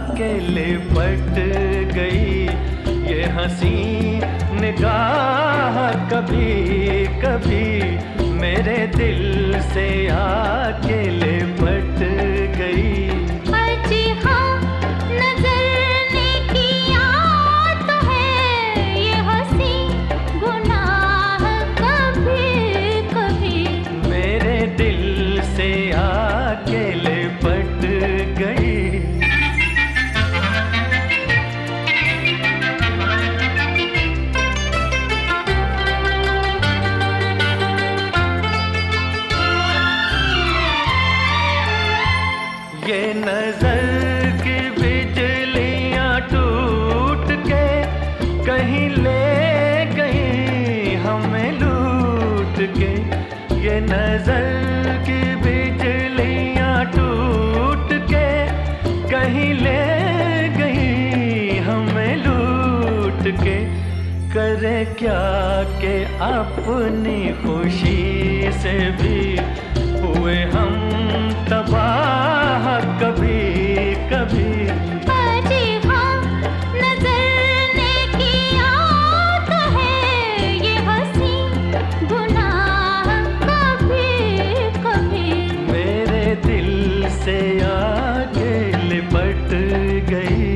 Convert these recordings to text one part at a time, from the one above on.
अकेले पट गई। ये हँसी निगाह कभी कभी मेरे दिल से अकेले पट गई। से आके ले पर ये नज़र की बिजलियाँ टूट के कहीं ले गई हमें लूट के। ये नज़र की बिजलियाँ टूट के कहीं ले गई हमें लूट के। करे क्या के अपनी खुशी से भी हुए हम से आगे लिपट गई।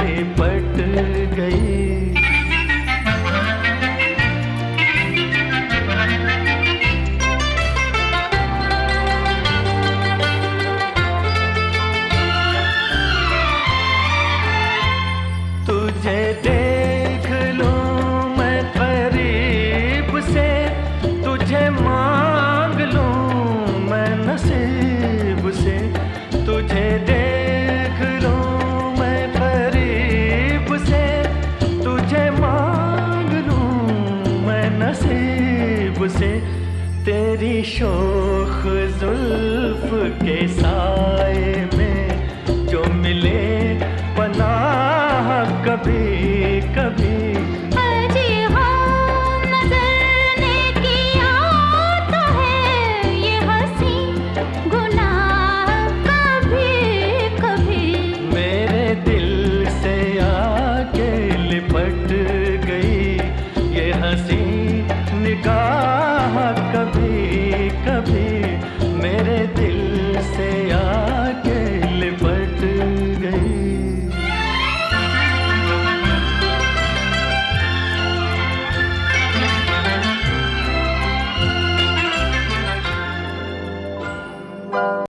आके से तेरी शोख जुल्फ के साए में जो मिले पनाह कभी कभी